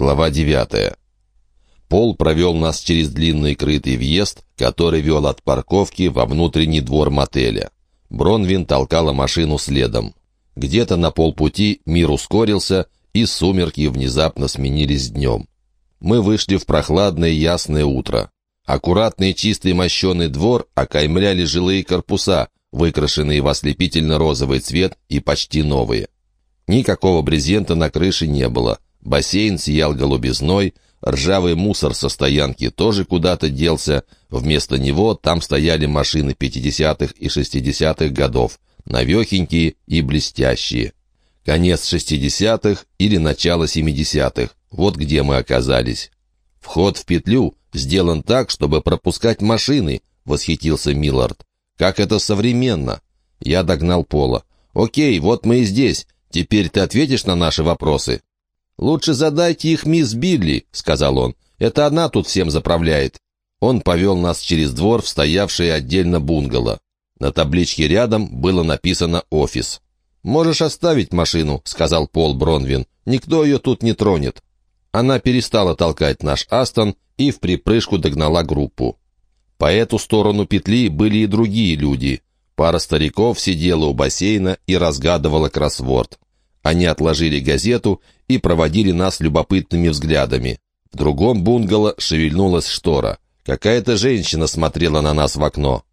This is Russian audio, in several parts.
Глава 9. Пол провел нас через длинный крытый въезд, который вел от парковки во внутренний двор мотеля. Бронвин толкала машину следом. Где-то на полпути мир ускорился, и сумерки внезапно сменились днем. Мы вышли в прохладное ясное утро. Аккуратный чистый мощеный двор окаймляли жилые корпуса, выкрашенные в ослепительно-розовый цвет и почти новые. Никакого брезента на крыше не было — Бассейн сиял голубизной, ржавый мусор со стоянки тоже куда-то делся. Вместо него там стояли машины 50-х и 60-х годов, навехенькие и блестящие. Конец 60-х или начало 70-х. Вот где мы оказались. Вход в петлю сделан так, чтобы пропускать машины, восхитился Миллард. Как это современно. Я догнал Пола. Окей, вот мы и здесь. Теперь ты ответишь на наши вопросы? «Лучше задайте их мисс Билли», — сказал он. «Это она тут всем заправляет». Он повел нас через двор в стоявшее отдельно бунгало. На табличке рядом было написано «Офис». «Можешь оставить машину», — сказал Пол Бронвин. «Никто ее тут не тронет». Она перестала толкать наш Астон и в припрыжку догнала группу. По эту сторону петли были и другие люди. Пара стариков сидела у бассейна и разгадывала кроссворд. Они отложили газету и проводили нас любопытными взглядами. В другом бунгало шевельнулась штора. Какая-то женщина смотрела на нас в окно.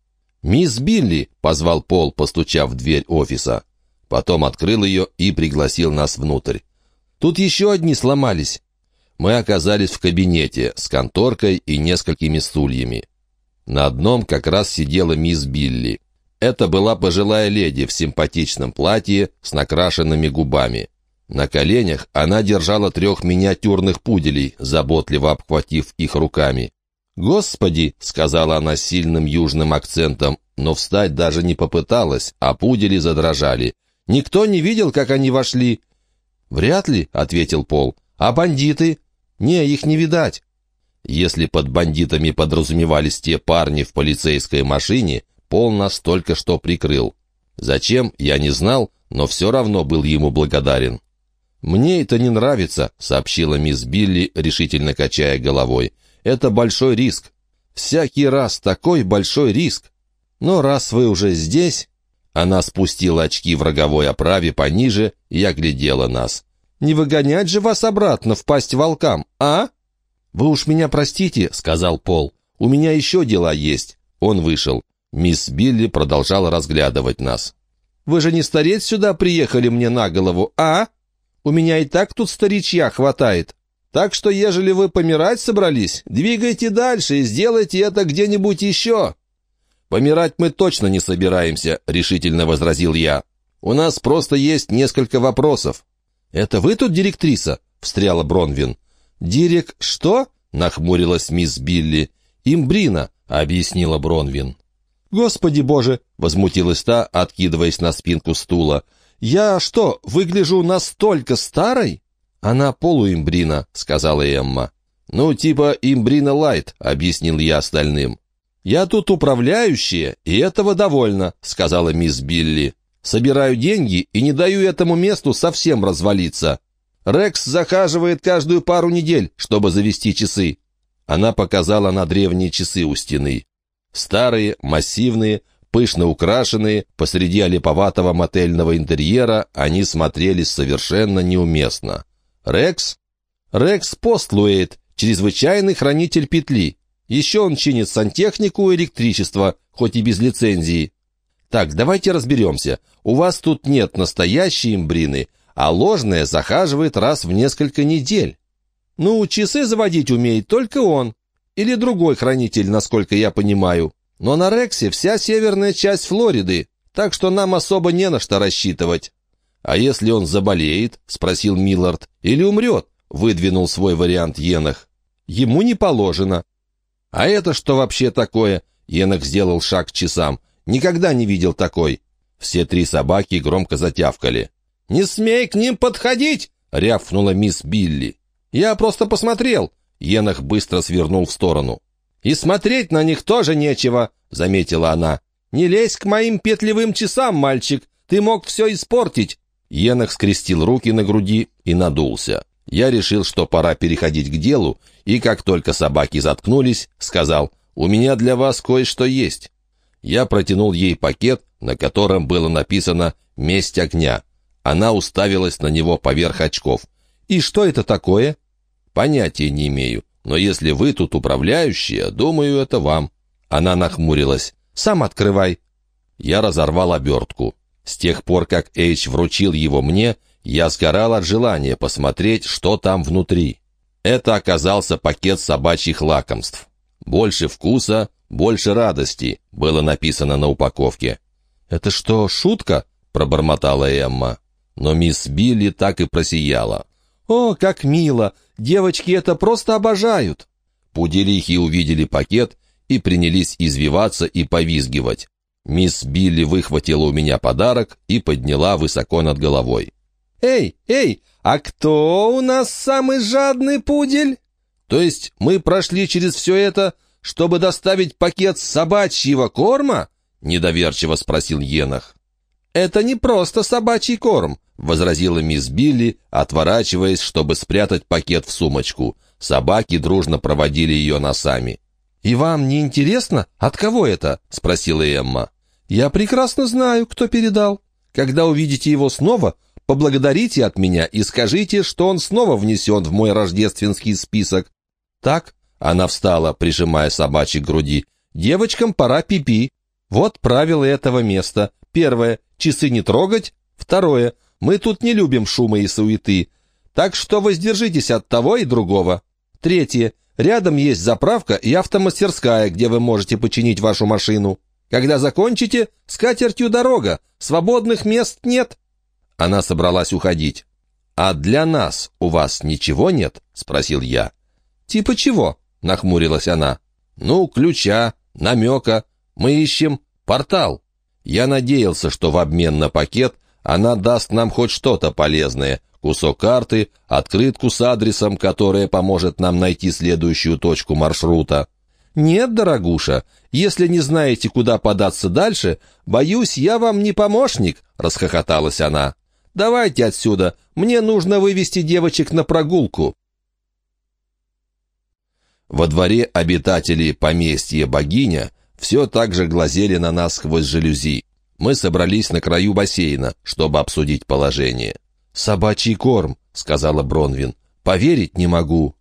«Мисс Билли!» — позвал Пол, постучав в дверь офиса. Потом открыл ее и пригласил нас внутрь. «Тут еще одни сломались». Мы оказались в кабинете с конторкой и несколькими стульями. На одном как раз сидела мисс Билли. Это была пожилая леди в симпатичном платье с накрашенными губами. На коленях она держала трех миниатюрных пуделей, заботливо обхватив их руками. «Господи!» — сказала она сильным южным акцентом, но встать даже не попыталась, а пудели задрожали. «Никто не видел, как они вошли?» «Вряд ли», — ответил Пол. «А бандиты?» «Не, их не видать». Если под бандитами подразумевались те парни в полицейской машине, Пол нас только что прикрыл. Зачем, я не знал, но все равно был ему благодарен. «Мне это не нравится», — сообщила мисс Билли, решительно качая головой. «Это большой риск. Всякий раз такой большой риск. Но раз вы уже здесь...» Она спустила очки в роговой оправе пониже и оглядела нас. «Не выгонять же вас обратно в пасть волкам, а?» «Вы уж меня простите», — сказал Пол. «У меня еще дела есть». Он вышел. Мисс Билли продолжала разглядывать нас. «Вы же не стареть сюда приехали мне на голову, а? У меня и так тут старичья хватает. Так что, ежели вы помирать собрались, двигайте дальше и сделайте это где-нибудь еще». «Помирать мы точно не собираемся», — решительно возразил я. «У нас просто есть несколько вопросов». «Это вы тут директриса?» — встряла Бронвин. «Дирек что?» — нахмурилась мисс Билли. «Имбрина», — объяснила Бронвин. «Господи боже!» — возмутилась та, откидываясь на спинку стула. «Я что, выгляжу настолько старой?» «Она полуимбрина», — сказала Эмма. «Ну, типа имбрина лайт», — объяснил я остальным. «Я тут управляющая, и этого довольно», — сказала мисс Билли. «Собираю деньги и не даю этому месту совсем развалиться. Рекс захаживает каждую пару недель, чтобы завести часы». Она показала на древние часы у стены. Старые, массивные, пышно украшенные, посреди олиповатого мотельного интерьера, они смотрелись совершенно неуместно. «Рекс?» «Рекс Постлуэйт, чрезвычайный хранитель петли. Еще он чинит сантехнику и электричество, хоть и без лицензии». «Так, давайте разберемся. У вас тут нет настоящей имбрины, а ложная захаживает раз в несколько недель». «Ну, часы заводить умеет только он. Или другой хранитель, насколько я понимаю. Но на Рексе вся северная часть Флориды, так что нам особо не на что рассчитывать». «А если он заболеет?» — спросил Миллард. «Или умрет?» — выдвинул свой вариант Енах. «Ему не положено». «А это что вообще такое?» — Енах сделал шаг к часам. «Никогда не видел такой». Все три собаки громко затявкали. «Не смей к ним подходить!» — рявкнула мисс Билли. «Я просто посмотрел. Енах быстро свернул в сторону. «И смотреть на них тоже нечего», — заметила она. «Не лезь к моим петлевым часам, мальчик. Ты мог все испортить». Енах скрестил руки на груди и надулся. Я решил, что пора переходить к делу, и как только собаки заткнулись, сказал, «У меня для вас кое-что есть». Я протянул ей пакет, на котором было написано «Месть огня». Она уставилась на него поверх очков. «И что это такое?» «Понятия не имею, но если вы тут управляющая, думаю, это вам». Она нахмурилась. «Сам открывай». Я разорвал обертку. С тех пор, как Эйч вручил его мне, я сгорал от желания посмотреть, что там внутри. Это оказался пакет собачьих лакомств. «Больше вкуса, больше радости», — было написано на упаковке. «Это что, шутка?» — пробормотала Эмма. Но мисс Билли так и просияла. «О, как мило! Девочки это просто обожают!» Пуделихи увидели пакет и принялись извиваться и повизгивать. Мисс Билли выхватила у меня подарок и подняла высоко над головой. «Эй, эй, а кто у нас самый жадный пудель?» «То есть мы прошли через все это, чтобы доставить пакет собачьего корма?» — недоверчиво спросил Енах. «Это не просто собачий корм», — возразила мисс Билли, отворачиваясь, чтобы спрятать пакет в сумочку. Собаки дружно проводили ее носами. «И вам не интересно, от кого это?» — спросила Эмма. «Я прекрасно знаю, кто передал. Когда увидите его снова, Поблагодарите от меня и скажите, что он снова внесен в мой рождественский список. Так, она встала, прижимая собачьи груди. Девочкам пора пипи. -пи. Вот правила этого места. Первое — часы не трогать. Второе — мы тут не любим шума и суеты. Так что воздержитесь от того и другого. Третье — рядом есть заправка и автомастерская, где вы можете починить вашу машину. Когда закончите, с катертью дорога. Свободных мест нет. Она собралась уходить. «А для нас у вас ничего нет?» — спросил я. «Типа чего?» — нахмурилась она. «Ну, ключа, намека. Мы ищем портал». Я надеялся, что в обмен на пакет она даст нам хоть что-то полезное. Кусок карты, открытку с адресом, которая поможет нам найти следующую точку маршрута. «Нет, дорогуша, если не знаете, куда податься дальше, боюсь, я вам не помощник», — расхохоталась она. Давайте отсюда, мне нужно вывести девочек на прогулку». Во дворе обитатели поместья богиня все так же глазели на нас сквозь жалюзи. Мы собрались на краю бассейна, чтобы обсудить положение. «Собачий корм», — сказала Бронвин. «Поверить не могу».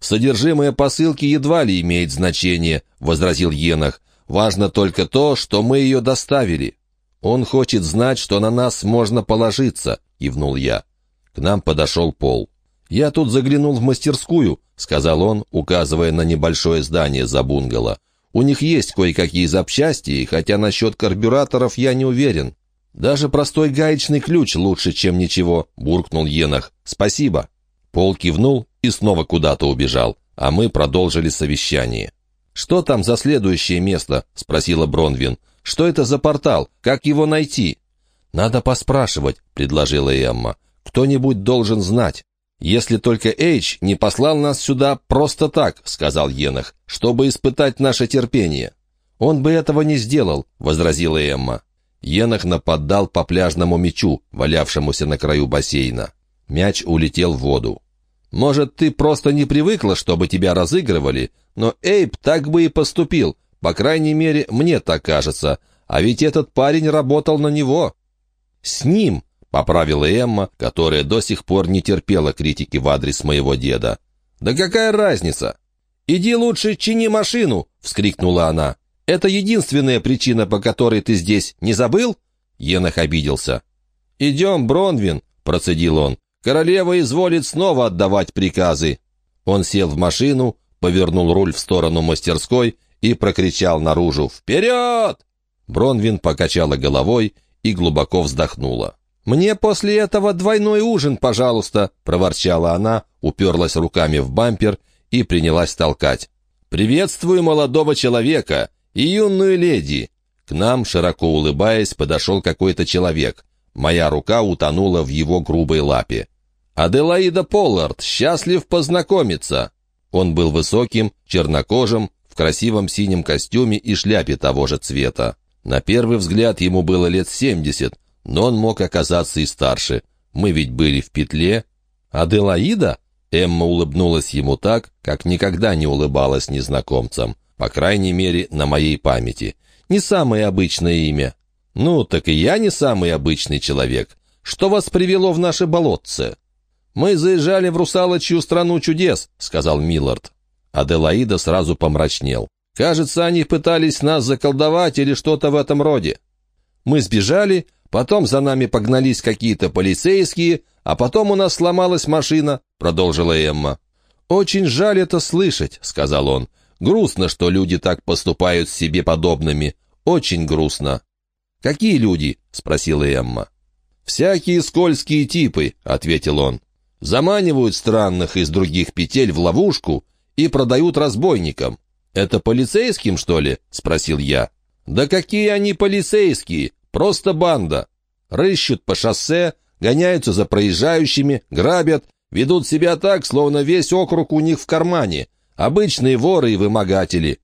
«Содержимое посылки едва ли имеет значение», — возразил Енах. «Важно только то, что мы ее доставили». «Он хочет знать, что на нас можно положиться», — кивнул я. К нам подошел Пол. «Я тут заглянул в мастерскую», — сказал он, указывая на небольшое здание за бунгало. «У них есть кое-какие запчасти, хотя насчет карбюраторов я не уверен». «Даже простой гаечный ключ лучше, чем ничего», — буркнул Енах. «Спасибо». Пол кивнул и снова куда-то убежал, а мы продолжили совещание. «Что там за следующее место?» — спросила Бронвин. Что это за портал? Как его найти?» «Надо поспрашивать», — предложила Эмма. «Кто-нибудь должен знать». «Если только Эйч не послал нас сюда просто так», — сказал Енах, «чтобы испытать наше терпение». «Он бы этого не сделал», — возразила Эмма. Енах нападал по пляжному мячу, валявшемуся на краю бассейна. Мяч улетел в воду. «Может, ты просто не привыкла, чтобы тебя разыгрывали, но Эйб так бы и поступил. По крайней мере, мне так кажется. А ведь этот парень работал на него. С ним, — поправила Эмма, которая до сих пор не терпела критики в адрес моего деда. «Да какая разница? Иди лучше чини машину!» — вскрикнула она. «Это единственная причина, по которой ты здесь. Не забыл?» Енах обиделся. «Идем, Бронвин», — процедил он. «Королева изволит снова отдавать приказы». Он сел в машину, повернул руль в сторону мастерской и прокричал наружу «Вперед!». Бронвин покачала головой и глубоко вздохнула. «Мне после этого двойной ужин, пожалуйста», — проворчала она, уперлась руками в бампер и принялась толкать. «Приветствую молодого человека и юную леди!» К нам, широко улыбаясь, подошел какой-то человек. Моя рука утонула в его грубой лапе. «Аделаида Поллард, счастлив познакомиться!» Он был высоким, чернокожим, в красивом синем костюме и шляпе того же цвета. На первый взгляд ему было лет семьдесят, но он мог оказаться и старше. Мы ведь были в петле. «Аделаида?» Эмма улыбнулась ему так, как никогда не улыбалась незнакомцам. По крайней мере, на моей памяти. Не самое обычное имя. Ну, так и я не самый обычный человек. Что вас привело в наше болотце? Мы заезжали в русалочью страну чудес, сказал Миллард. Аделаида сразу помрачнел. Кажется, они пытались нас заколдовать или что-то в этом роде. Мы сбежали, потом за нами погнались какие-то полицейские, а потом у нас сломалась машина, продолжила Эмма. «Очень жаль это слышать», — сказал он. «Грустно, что люди так поступают с себе подобными. Очень грустно». «Какие люди?» — спросила Эмма. «Всякие скользкие типы», — ответил он. «Заманивают странных из других петель в ловушку и продают разбойникам. Это полицейским, что ли?» — спросил я. «Да какие они полицейские? Просто банда. Рыщут по шоссе, гоняются за проезжающими, грабят, ведут себя так, словно весь округ у них в кармане. Обычные воры и вымогатели.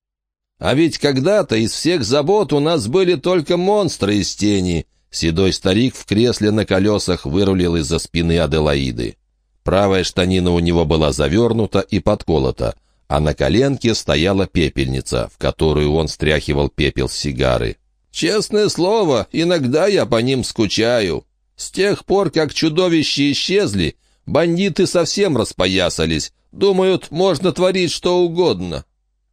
А ведь когда-то из всех забот у нас были только монстры из тени. Седой старик в кресле на колесах вырулил из-за спины Аделаиды. Правая штанина у него была завернута и подколота, а на коленке стояла пепельница, в которую он стряхивал пепел с сигары. «Честное слово, иногда я по ним скучаю. С тех пор, как чудовища исчезли, бандиты совсем распоясались, думают, можно творить что угодно».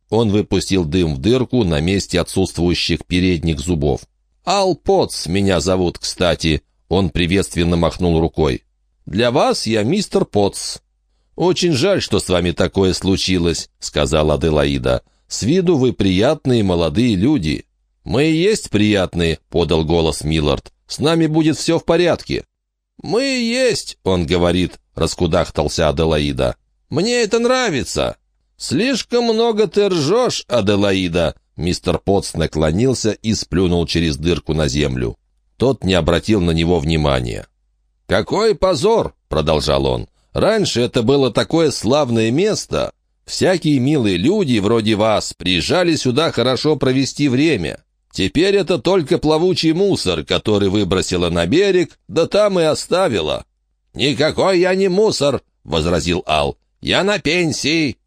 Он выпустил дым в дырку на месте отсутствующих передних зубов. «Ал Потс меня зовут, кстати», — он приветственно махнул рукой. «Для вас я мистер Потс». «Очень жаль, что с вами такое случилось», — сказала Аделаида. «С виду вы приятные молодые люди». «Мы и есть приятные», — подал голос Миллард. «С нами будет все в порядке». «Мы и есть», — он говорит, — раскудахтался Аделаида. «Мне это нравится». «Слишком много ты ржешь, Аделаида!» Мистер Потс наклонился и сплюнул через дырку на землю. Тот не обратил на него внимания. «Какой позор!» — продолжал он. «Раньше это было такое славное место. Всякие милые люди, вроде вас, приезжали сюда хорошо провести время. Теперь это только плавучий мусор, который выбросила на берег, да там и оставила». «Никакой я не мусор!» — возразил Ал. «Я на пенсии!»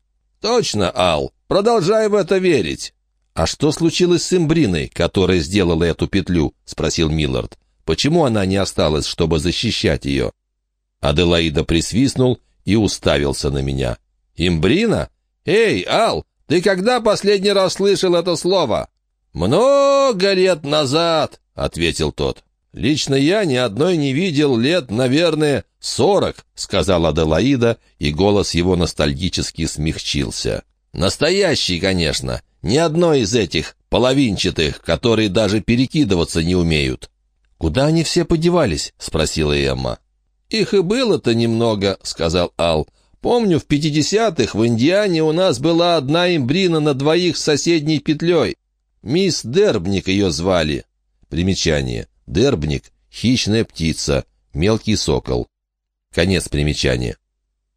«Точно, Ал, продолжай в это верить». «А что случилось с Имбриной, которая сделала эту петлю?» — спросил Миллард. «Почему она не осталась, чтобы защищать ее?» Аделаида присвистнул и уставился на меня. «Имбрина? Эй, Ал, ты когда последний раз слышал это слово?» «Много лет назад», — ответил тот. «Лично я ни одной не видел лет, наверное, сорок», — сказал Аделаида, и голос его ностальгически смягчился. «Настоящий, конечно, ни одной из этих половинчатых, которые даже перекидываться не умеют». «Куда они все подевались?» — спросила Эмма. «Их и было-то немного», — сказал Ал. «Помню, в пятидесятых в Индиане у нас была одна имбрина на двоих с соседней петлей. Мисс Дербник ее звали». Примечание. Дербник — хищная птица, мелкий сокол. Конец примечания.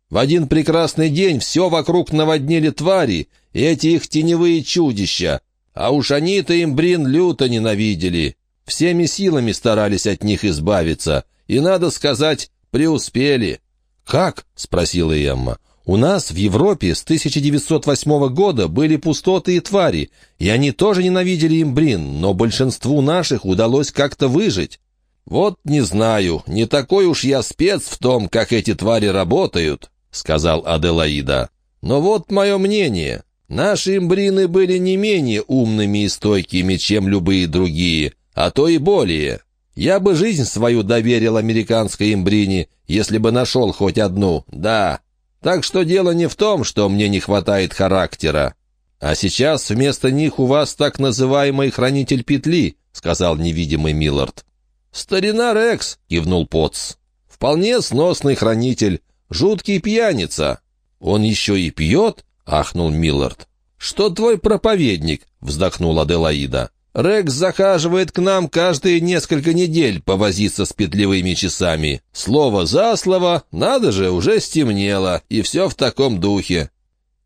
В один прекрасный день все вокруг наводнили твари, эти их теневые чудища. А уж они-то им, брин, люто ненавидели. Всеми силами старались от них избавиться. И, надо сказать, преуспели. «Как?» — спросила Эмма. «У нас в Европе с 1908 года были пустоты и твари, и они тоже ненавидели имбрин, но большинству наших удалось как-то выжить». «Вот не знаю, не такой уж я спец в том, как эти твари работают», — сказал Аделаида. «Но вот мое мнение. Наши имбрины были не менее умными и стойкими, чем любые другие, а то и более. Я бы жизнь свою доверил американской имбрине, если бы нашел хоть одну, да». Так что дело не в том, что мне не хватает характера. А сейчас вместо них у вас так называемый хранитель петли, сказал невидимый Миллард. Старина Рекс, кивнул Потс. Вполне сносный хранитель, жуткий пьяница. Он еще и пьет? ахнул Миллард. Что твой проповедник? вздохнула Аделаида. Рекс захаживает к нам каждые несколько недель повозиться с петлевыми часами. Слово за слово, надо же, уже стемнело, и все в таком духе.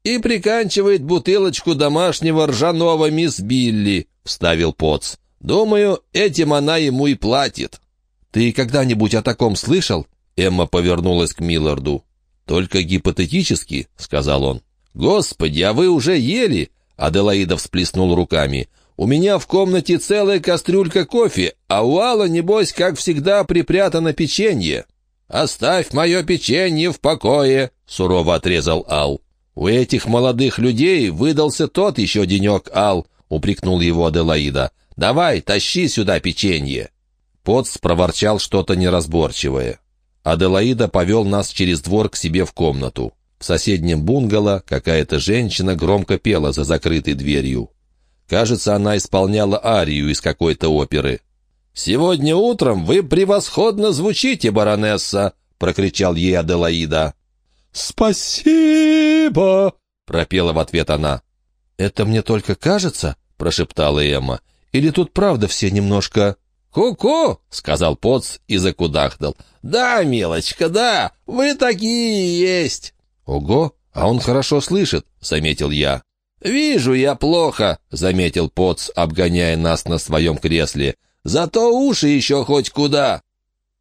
И приканчивает бутылочку домашнего ржаного мисс Билли, — вставил Поц. Думаю, этим она ему и платит. Ты когда-нибудь о таком слышал? Эмма повернулась к Милларду. «Только гипотетически», — сказал он. «Господи, а вы уже ели?» Аделаида всплеснул руками. «У меня в комнате целая кастрюлька кофе, а у Алла, небось, как всегда, припрятано печенье». «Оставь мое печенье в покое», — сурово отрезал Ал. «У этих молодых людей выдался тот еще денек, Ал», — упрекнул его Аделаида. «Давай, тащи сюда печенье». Потс проворчал что-то неразборчивое. Аделаида повел нас через двор к себе в комнату. В соседнем бунгало какая-то женщина громко пела за закрытой дверью. Кажется, она исполняла арию из какой-то оперы. «Сегодня утром вы превосходно звучите, баронесса!» — прокричал ей Аделаида. «Спасибо!» — пропела в ответ она. «Это мне только кажется?» — прошептала Эмма. «Или тут правда все немножко...» «Ку-ку!» — сказал Поц и закудахтал. «Да, милочка, да, вы такие есть!» «Ого, а он хорошо слышит», — заметил я. «Вижу я плохо», — заметил Поц, обгоняя нас на своем кресле. «Зато уши еще хоть куда!»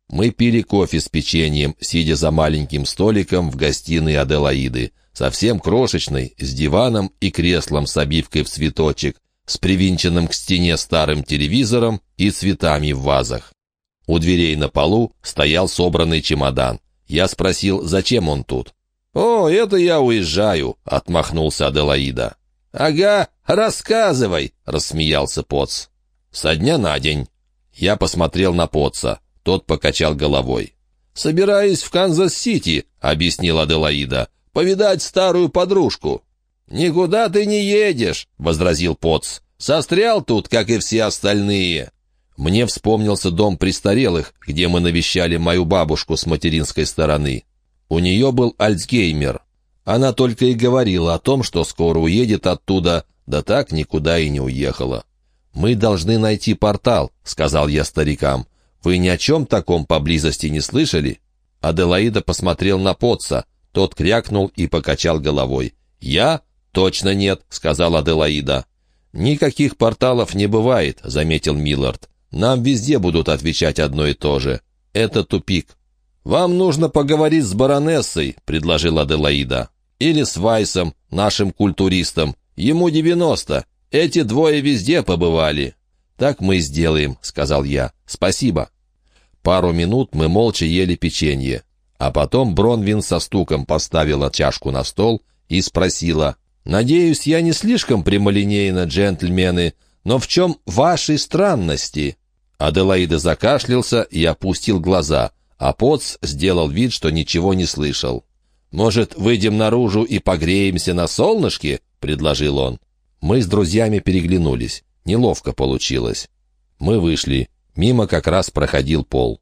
Мы пили кофе с печеньем, сидя за маленьким столиком в гостиной Аделаиды, совсем крошечной, с диваном и креслом с обивкой в цветочек, с привинченным к стене старым телевизором и цветами в вазах. У дверей на полу стоял собранный чемодан. Я спросил, зачем он тут. «О, это я уезжаю», — отмахнулась Аделаида. «Ага, рассказывай», — рассмеялся Поц. «Со дня на день». Я посмотрел на Поца. Тот покачал головой. «Собираюсь в Канзас-Сити», — объяснила Аделаида. «Повидать старую подружку». «Никуда ты не едешь», — возразил Поц. «Сострял тут, как и все остальные». Мне вспомнился дом престарелых, где мы навещали мою бабушку с материнской стороны. У нее был Альцгеймер. Она только и говорила о том, что скоро уедет оттуда, да так никуда и не уехала. «Мы должны найти портал», — сказал я старикам. «Вы ни о чем таком поблизости не слышали?» Аделаида посмотрел на Потца. Тот крякнул и покачал головой. «Я? Точно нет», — сказал Аделаида. «Никаких порталов не бывает», — заметил Миллард. «Нам везде будут отвечать одно и то же. Это тупик». «Вам нужно поговорить с баронессой», — предложила Аделаида. «Или с Вайсом, нашим культуристом. Ему девяносто. Эти двое везде побывали». «Так мы и сделаем», — сказал я. «Спасибо». Пару минут мы молча ели печенье. А потом Бронвин со стуком поставила чашку на стол и спросила. «Надеюсь, я не слишком прямолинейна, джентльмены, но в чем ваши странности?» Аделаида закашлялся и опустил глаза — а Поц сделал вид, что ничего не слышал. «Может, выйдем наружу и погреемся на солнышке?» — предложил он. Мы с друзьями переглянулись. Неловко получилось. Мы вышли. Мимо как раз проходил Пол.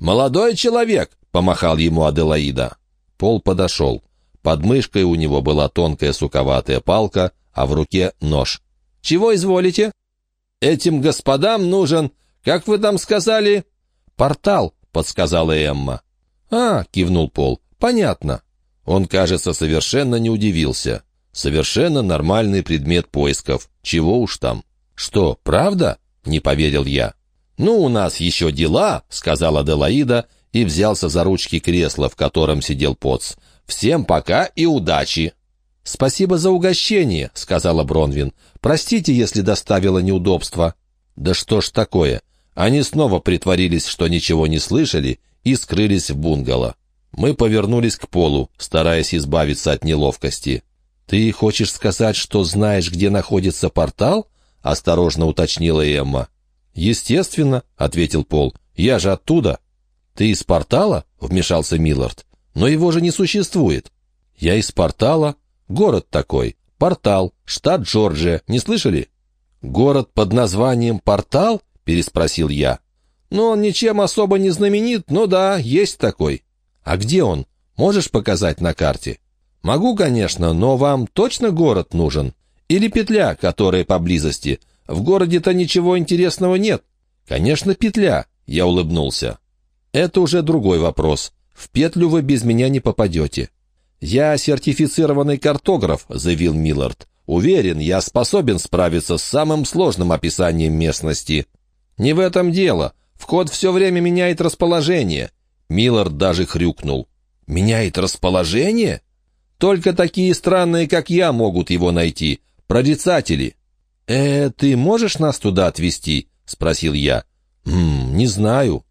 «Молодой человек!» — помахал ему Аделаида. Пол подошел. Под мышкой у него была тонкая суковатая палка, а в руке нож. «Чего изволите?» «Этим господам нужен, как вы там сказали?» «Портал», — подсказала Эмма. «А», — кивнул Пол, — «понятно». Он, кажется, совершенно не удивился. Совершенно нормальный предмет поисков. Чего уж там. «Что, правда?» — не поверил я. «Ну, у нас еще дела», — сказала Делаида и взялся за ручки кресла, в котором сидел Поц. «Всем пока и удачи!» «Спасибо за угощение», — сказала Бронвин. «Простите, если доставила неудобства». «Да что ж такое? Они снова притворились, что ничего не слышали, и скрылись в бунгало. Мы повернулись к полу, стараясь избавиться от неловкости. «Ты хочешь сказать, что знаешь, где находится портал?» — осторожно уточнила Эмма. «Естественно», — ответил Пол. «Я же оттуда». «Ты из портала?» — вмешался Миллард. «Но его же не существует». «Я из портала? Город такой. Портал. Штат Джорджия. Не слышали?» «Город под названием Портал?» — переспросил я. «Ну, он ничем особо не знаменит, но да, есть такой». «А где он? Можешь показать на карте?» «Могу, конечно, но вам точно город нужен? Или петля, которая поблизости? В городе-то ничего интересного нет». «Конечно, петля», — я улыбнулся. «Это уже другой вопрос. В петлю вы без меня не попадете». «Я сертифицированный картограф», — заявил Миллард. «Уверен, я способен справиться с самым сложным описанием местности. «Не в этом дело. Вход все время меняет расположение». Миллард даже хрюкнул. Меняет расположение? Только такие странные, как я, могут его найти. Прорицатели. «Э, ты можешь нас туда отвезти?» — спросил я. «Ммм, не знаю».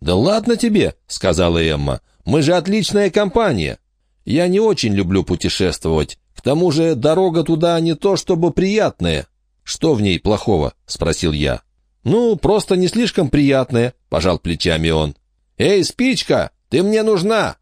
«Да ладно тебе», — сказала Эмма. «Мы же отличная компания». «Я не очень люблю путешествовать. К тому же дорога туда не то чтобы приятная». «Что в ней плохого?» — спросил я. «Ну, просто не слишком приятная», — пожал плечами он. «Эй, спичка, ты мне нужна!»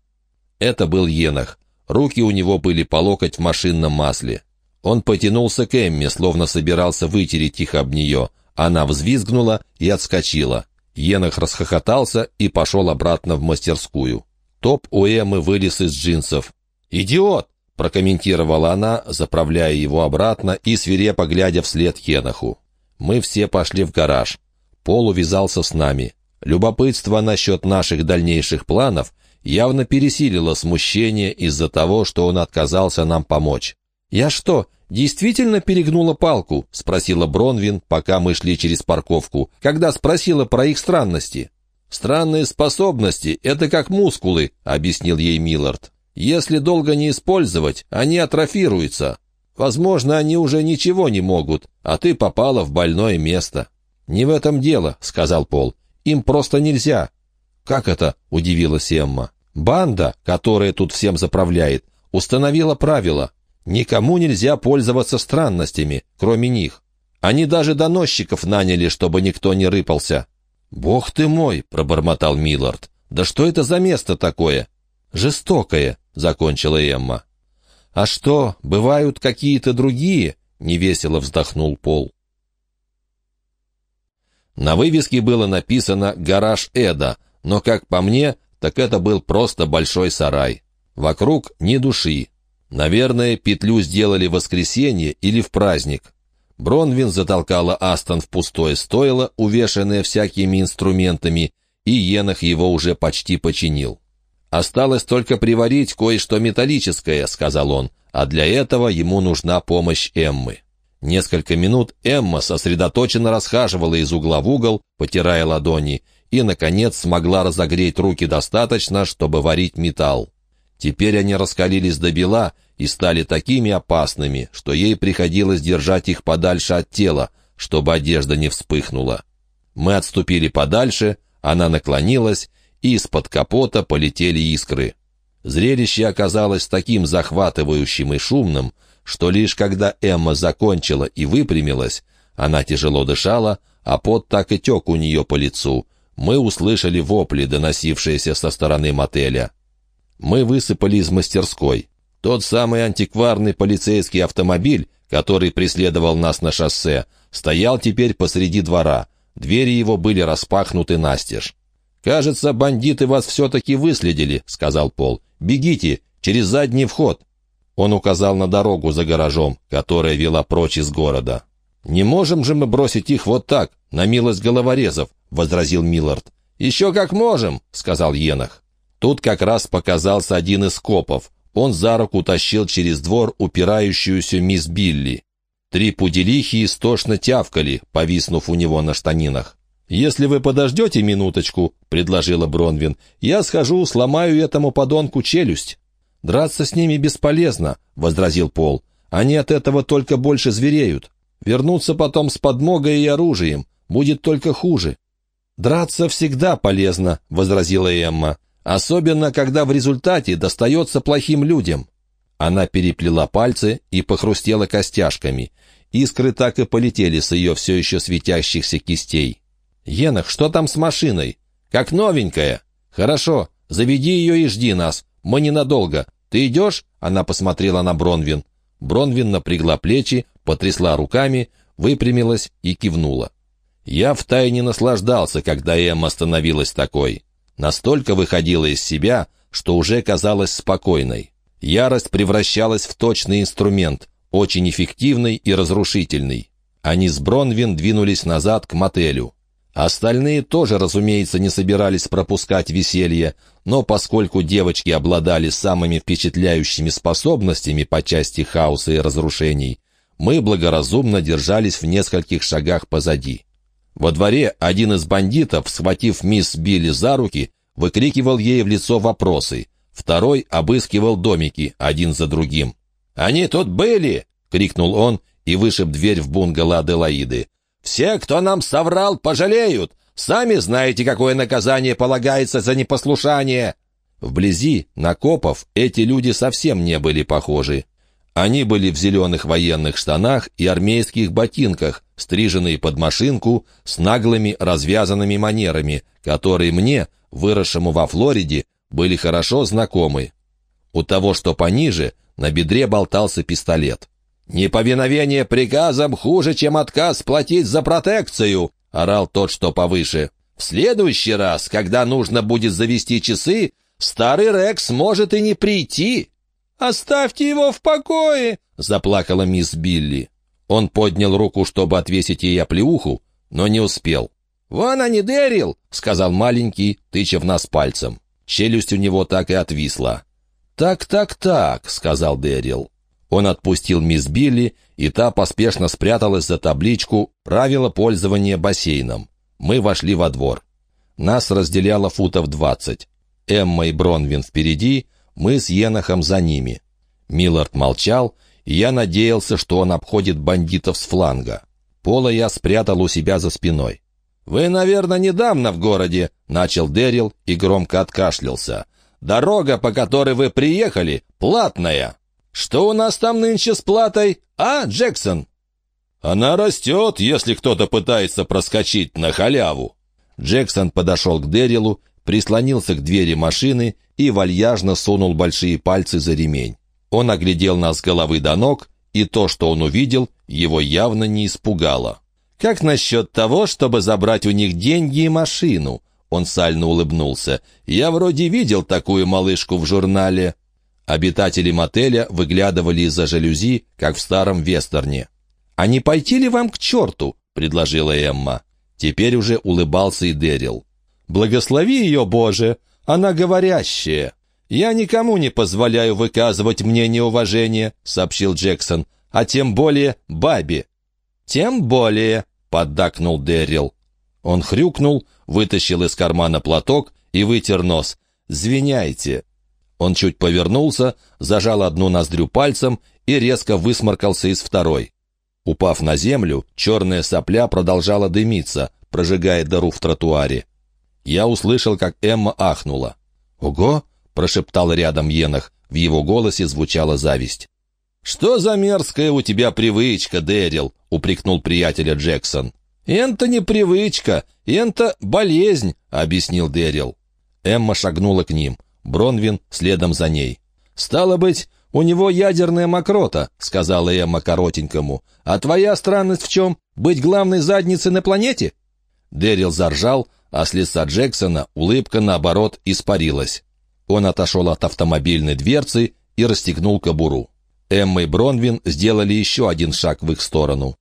Это был Енах. Руки у него были по локоть в машинном масле. Он потянулся к Эмме, словно собирался вытереть их об нее. Она взвизгнула и отскочила. Енах расхохотался и пошел обратно в мастерскую. Топ у Эммы вылез из джинсов. «Идиот!» — прокомментировала она, заправляя его обратно и свирепо глядя вслед Енаху. Мы все пошли в гараж. Пол увязался с нами. Любопытство насчет наших дальнейших планов явно пересилило смущение из-за того, что он отказался нам помочь. «Я что, действительно перегнула палку?» — спросила Бронвин, пока мы шли через парковку, когда спросила про их странности. «Странные способности — это как мускулы», — объяснил ей Миллард. «Если долго не использовать, они атрофируются. Возможно, они уже ничего не могут, а ты попала в больное место». «Не в этом дело», — сказал Пол. «Им просто нельзя». «Как это?» — удивилась Эмма. «Банда, которая тут всем заправляет, установила правила. Никому нельзя пользоваться странностями, кроме них. Они даже доносчиков наняли, чтобы никто не рыпался». «Бог ты мой!» — пробормотал Миллард. «Да что это за место такое?» «Жестокое», — закончила Эмма. «А что, бывают какие-то другие?» — невесело вздохнул Пол. На вывеске было написано «Гараж Эда», но, как по мне, так это был просто большой сарай. Вокруг ни души. Наверное, петлю сделали в воскресенье или в праздник. Бронвин затолкала Астон в пустое стойло, увешанное всякими инструментами, и Енах его уже почти починил. «Осталось только приварить кое-что металлическое», — сказал он, «а для этого ему нужна помощь Эммы». Несколько минут Эмма сосредоточенно расхаживала из угла в угол, потирая ладони, и, наконец, смогла разогреть руки достаточно, чтобы варить металл. Теперь они раскалились до бела и стали такими опасными, что ей приходилось держать их подальше от тела, чтобы одежда не вспыхнула. Мы отступили подальше, она наклонилась, и из-под капота полетели искры. Зрелище оказалось таким захватывающим и шумным, что лишь когда Эмма закончила и выпрямилась, она тяжело дышала, а пот так и тек у нее по лицу. Мы услышали вопли, доносившиеся со стороны мотеля. Мы высыпали из мастерской. Тот самый антикварный полицейский автомобиль, который преследовал нас на шоссе, стоял теперь посреди двора. Двери его были распахнуты настежь. «Кажется, бандиты вас все-таки выследили», — сказал Пол. «Бегите, через задний вход». Он указал на дорогу за гаражом, которая вела прочь из города. «Не можем же мы бросить их вот так, на милость головорезов», — возразил Миллард. «Еще как можем», — сказал Енах. Тут как раз показался один из копов. Он за руку тащил через двор упирающуюся мисс Билли. Три пуделихи истошно тявкали, повиснув у него на штанинах. «Если вы подождете минуточку», — предложила Бронвин, — «я схожу, сломаю этому подонку челюсть». «Драться с ними бесполезно», — возразил Пол. «Они от этого только больше звереют. Вернуться потом с подмогой и оружием будет только хуже». «Драться всегда полезно», — возразила Эмма. «Особенно, когда в результате достается плохим людям». Она переплела пальцы и похрустела костяшками. Искры так и полетели с ее все еще светящихся кистей. «Енах, что там с машиной?» «Как новенькая». «Хорошо, заведи ее и жди нас. Мы ненадолго. Ты идешь?» Она посмотрела на Бронвин. Бронвин напрягла плечи, потрясла руками, выпрямилась и кивнула. Я втайне наслаждался, когда Эмма становилась такой. Настолько выходила из себя, что уже казалась спокойной. Ярость превращалась в точный инструмент, очень эффективный и разрушительный. Они с Бронвин двинулись назад к мотелю. Остальные тоже, разумеется, не собирались пропускать веселье, но поскольку девочки обладали самыми впечатляющими способностями по части хаоса и разрушений, мы благоразумно держались в нескольких шагах позади. Во дворе один из бандитов, схватив мисс Билли за руки, выкрикивал ей в лицо вопросы. Второй обыскивал домики один за другим. «Они тут были!» — крикнул он и вышиб дверь в бунгало Аделаиды. «Все, кто нам соврал, пожалеют! Сами знаете, какое наказание полагается за непослушание!» Вблизи, на копов, эти люди совсем не были похожи. Они были в зеленых военных штанах и армейских ботинках, стриженные под машинку, с наглыми развязанными манерами, которые мне, выросшему во Флориде, были хорошо знакомы. У того, что пониже, на бедре болтался пистолет. «Неповиновение приказам хуже, чем отказ платить за протекцию!» — орал тот, что повыше. «В следующий раз, когда нужно будет завести часы, старый Рекс может и не прийти!» «Оставьте его в покое!» — заплакала мисс Билли. Он поднял руку, чтобы отвесить ей оплеуху, но не успел. «Вон они, Дэрил!» — сказал маленький, тыча в нас пальцем. Челюсть у него так и отвисла. «Так, так, так», — сказал Дэрил. Он отпустил мисс Билли, и та поспешно спряталась за табличку «Правила пользования бассейном». Мы вошли во двор. Нас разделяло футов двадцать. Эмма и Бронвин впереди, мы с Енохом за ними. Миллард молчал, и я надеялся, что он обходит бандитов с фланга. Пола я спрятал у себя за спиной. «Вы, наверное, недавно в городе», — начал Дэрил и громко откашлялся. «Дорога, по которой вы приехали, платная. Что у нас там нынче с платой, а, Джексон?» «Она растет, если кто-то пытается проскочить на халяву». Джексон подошел к Дэрилу, прислонился к двери машины и вальяжно сунул большие пальцы за ремень. Он оглядел нас с головы до ног, и то, что он увидел, его явно не испугало. «Как насчет того, чтобы забрать у них деньги и машину?» Он сально улыбнулся. «Я вроде видел такую малышку в журнале». Обитатели мотеля выглядывали из-за жалюзи, как в старом вестерне. «А не пойти ли вам к черту?» — предложила Эмма. Теперь уже улыбался и Дэрил. «Благослови ее, Боже! Она говорящая!» «Я никому не позволяю выказывать мне неуважение», — сообщил Джексон, «а тем более бабе». «Тем более», — поддакнул Дэрил. Он хрюкнул, вытащил из кармана платок и вытер нос. «Звиняйте». Он чуть повернулся, зажал одну ноздрю пальцем и резко высморкался из второй. Упав на землю, черная сопля продолжала дымиться, прожигая дыру в тротуаре. Я услышал, как Эмма ахнула. «Ого!» — прошептал рядом Енах. В его голосе звучала зависть. «Что за мерзкая у тебя привычка, Дэрил?» — упрекнул приятеля Джексон. «Это не привычка, это болезнь», — объяснил Дэрил. Эмма шагнула к ним. Бронвин следом за ней. «Стало быть, у него ядерная мокрота», — сказала Эмма коротенькому. «А твоя странность в чем? Быть главной задницей на планете?» Дэрил заржал, а с лица Джексона улыбка, наоборот, испарилась. Он отошел от автомобильной дверцы и расстегнул кобуру. Эмма и Бронвин сделали еще один шаг в их сторону.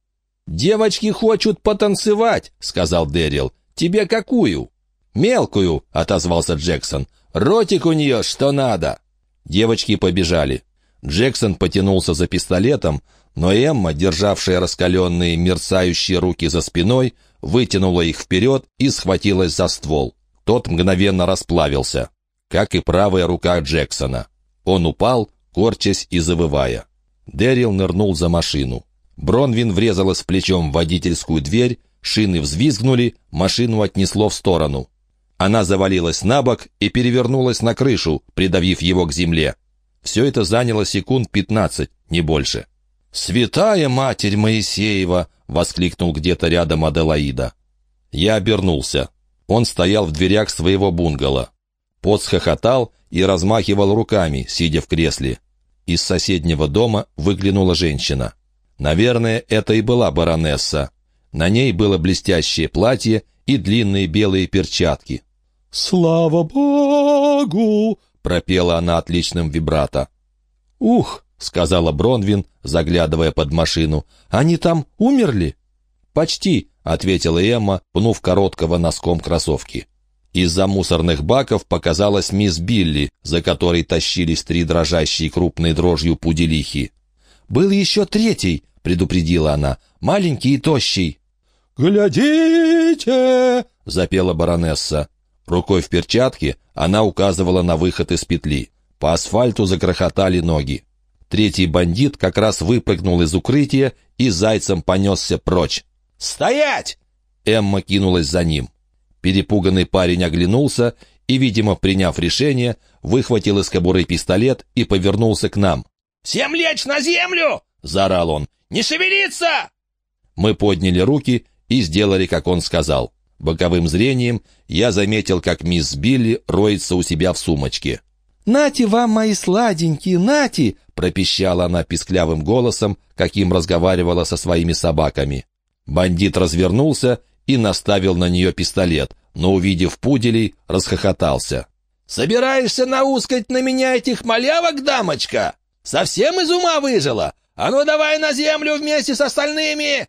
«Девочки хочут потанцевать», — сказал Дэрил. «Тебе какую?» «Мелкую», — отозвался Джексон. «Ротик у нее что надо». Девочки побежали. Джексон потянулся за пистолетом, но Эмма, державшая раскаленные мерцающие руки за спиной, вытянула их вперед и схватилась за ствол. Тот мгновенно расплавился, как и правая рука Джексона. Он упал, корчась и завывая. Дэрил нырнул за машину. Бронвин врезалась плечом в водительскую дверь, шины взвизгнули, машину отнесло в сторону. Она завалилась на бок и перевернулась на крышу, придавив его к земле. Все это заняло секунд пятнадцать, не больше. «Святая Матерь Моисеева!» — воскликнул где-то рядом Аделаида. Я обернулся. Он стоял в дверях своего бунгало. Схохотал и размахивал руками, сидя в кресле. Из соседнего дома выглянула женщина. Наверное, это и была баронесса. На ней было блестящее платье и длинные белые перчатки. «Слава Богу!» — пропела она отличным вибрато. «Ух!» — сказала Бронвин, заглядывая под машину. «Они там умерли?» «Почти», — ответила Эмма, пнув короткого носком кроссовки. Из-за мусорных баков показалась мисс Билли, за которой тащились три дрожащие крупной дрожью пуделихи. «Был еще третий», — предупредила она, — «маленький и тощий». «Глядите!» — запела баронесса. Рукой в перчатке она указывала на выход из петли. По асфальту закрохотали ноги. Третий бандит как раз выпрыгнул из укрытия и зайцем понесся прочь. «Стоять!» Эмма кинулась за ним. Перепуганный парень оглянулся и, видимо, приняв решение, выхватил из кобуры пистолет и повернулся к нам. «Всем лечь на землю!» — заорал он. «Не шевелиться!» Мы подняли руки и сделали, как он сказал. Боковым зрением я заметил, как мисс Билли роется у себя в сумочке. «Нате вам, мои сладенькие, нате!» — пропищала она писклявым голосом, каким разговаривала со своими собаками. Бандит развернулся и наставил на нее пистолет, но, увидев пуделей, расхохотался. «Собираешься наускать на меня этих малявок, дамочка? Совсем из ума выжила? А ну давай на землю вместе с остальными!»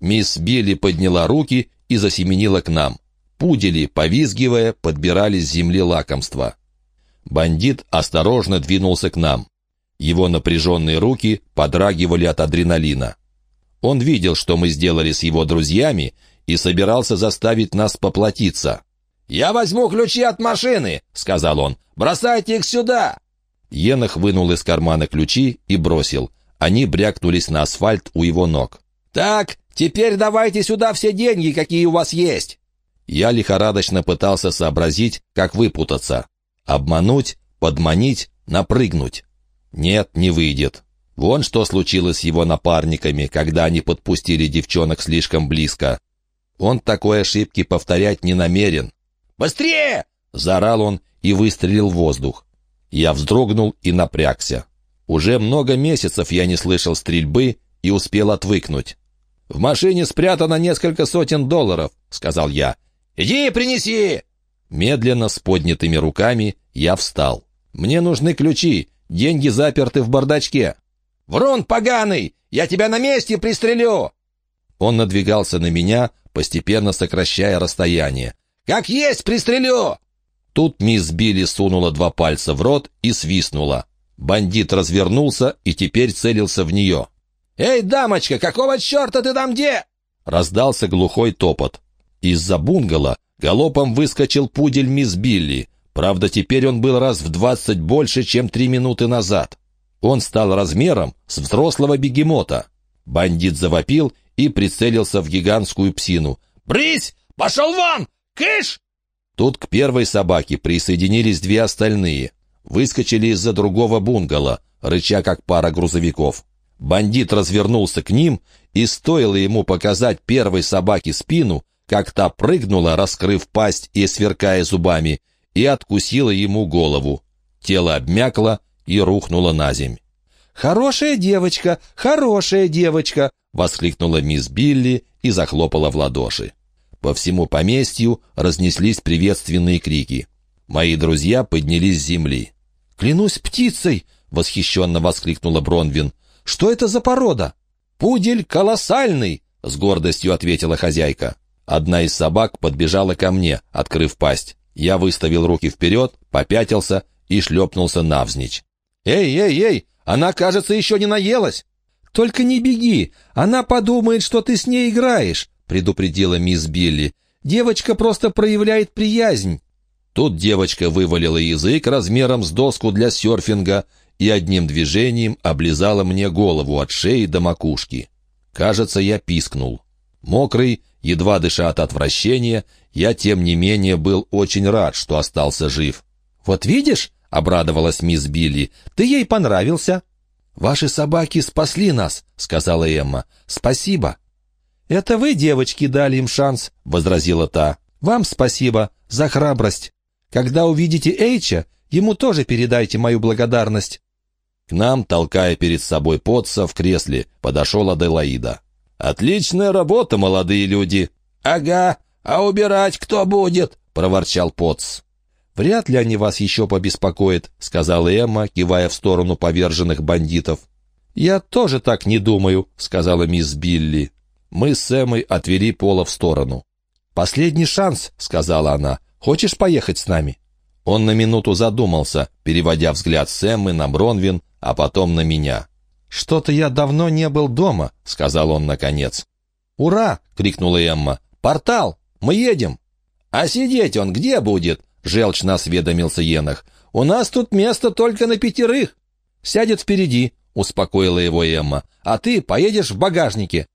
Мисс Билли подняла руки и засеменила к нам. Пудели, повизгивая, подбирали с земли лакомства. Бандит осторожно двинулся к нам. Его напряженные руки подрагивали от адреналина. Он видел, что мы сделали с его друзьями, и собирался заставить нас поплатиться. «Я возьму ключи от машины», — сказал он. «Бросайте их сюда!» Енах вынул из кармана ключи и бросил. Они брякнулись на асфальт у его ног. «Так, теперь давайте сюда все деньги, какие у вас есть!» Я лихорадочно пытался сообразить, как выпутаться. Обмануть, подманить, напрыгнуть. Нет, не выйдет. Вон что случилось с его напарниками, когда они подпустили девчонок слишком близко. Он такой ошибки повторять не намерен. «Быстрее!» — заорал он и выстрелил в воздух. Я вздрогнул и напрягся. Уже много месяцев я не слышал стрельбы и успел отвыкнуть. «В машине спрятано несколько сотен долларов», — сказал я. «Иди принеси!» Медленно, с поднятыми руками, я встал. «Мне нужны ключи, деньги заперты в бардачке». «Врун поганый! Я тебя на месте пристрелю!» Он надвигался на меня, постепенно сокращая расстояние. «Как есть, пристрелю!» Тут мисс Билли сунула два пальца в рот и свистнула. Бандит развернулся и теперь целился в нее. «Эй, дамочка, какого черта ты там где?» Раздался глухой топот. Из-за бунгало галопом выскочил пудель мисс Билли. Правда, теперь он был раз в двадцать больше, чем три минуты назад. Он стал размером с взрослого бегемота. Бандит завопил и прицелился в гигантскую псину. «Брысь! Пошел вон! Кыш!» Тут к первой собаке присоединились две остальные. Выскочили из-за другого бунгало, рыча как пара грузовиков. Бандит развернулся к ним, и стоило ему показать первой собаке спину, как та прыгнула, раскрыв пасть и сверкая зубами, и откусила ему голову. Тело обмякло, и рухнула на земь. «Хорошая девочка! Хорошая девочка!» — воскликнула мисс Билли и захлопала в ладоши. По всему поместью разнеслись приветственные крики. Мои друзья поднялись с земли. «Клянусь птицей!» — восхищенно воскликнула Бронвин. «Что это за порода?» «Пудель колоссальный!» — с гордостью ответила хозяйка. Одна из собак подбежала ко мне, открыв пасть. Я выставил руки вперед, попятился и шлепнулся навзничь. «Эй, эй, эй! Она, кажется, еще не наелась!» «Только не беги! Она подумает, что ты с ней играешь!» — предупредила мисс Билли. «Девочка просто проявляет приязнь!» Тут девочка вывалила язык размером с доску для серфинга и одним движением облизала мне голову от шеи до макушки. Кажется, я пискнул. Мокрый, едва дыша от отвращения, я, тем не менее, был очень рад, что остался жив. «Вот видишь?» — обрадовалась мисс Билли. «Ты ей понравился». «Ваши собаки спасли нас», — сказала Эмма. «Спасибо». «Это вы, девочки, дали им шанс», — возразила та. «Вам спасибо за храбрость. Когда увидите Эйча, ему тоже передайте мою благодарность». К нам, толкая перед собой Потца в кресле, подошел Аделаида. «Отличная работа, молодые люди!» «Ага, а убирать кто будет?» — проворчал Потц. «Вряд ли они вас еще побеспокоят», — сказала Эмма, кивая в сторону поверженных бандитов. «Я тоже так не думаю», — сказала мисс Билли. Мы с Эммой отвели Пола в сторону. «Последний шанс», — сказала она. «Хочешь поехать с нами?» Он на минуту задумался, переводя взгляд с Эммы на Бронвин, а потом на меня. «Что-то я давно не был дома», — сказал он наконец. «Ура!» — крикнула Эмма. «Портал! Мы едем!» «А сидеть он где будет?» — желчно осведомился Енах. «У нас тут место только на пятерых». «Сядет впереди», — успокоила его Эмма. «А ты поедешь в багажнике».